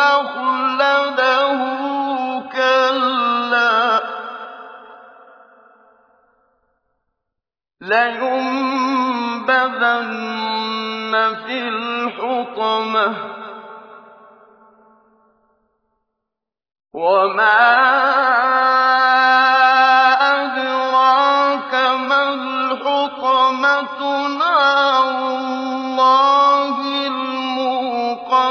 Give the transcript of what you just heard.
أخلده كلا. لينبذن في الحطمة. وما أدراك ما الحطمة نار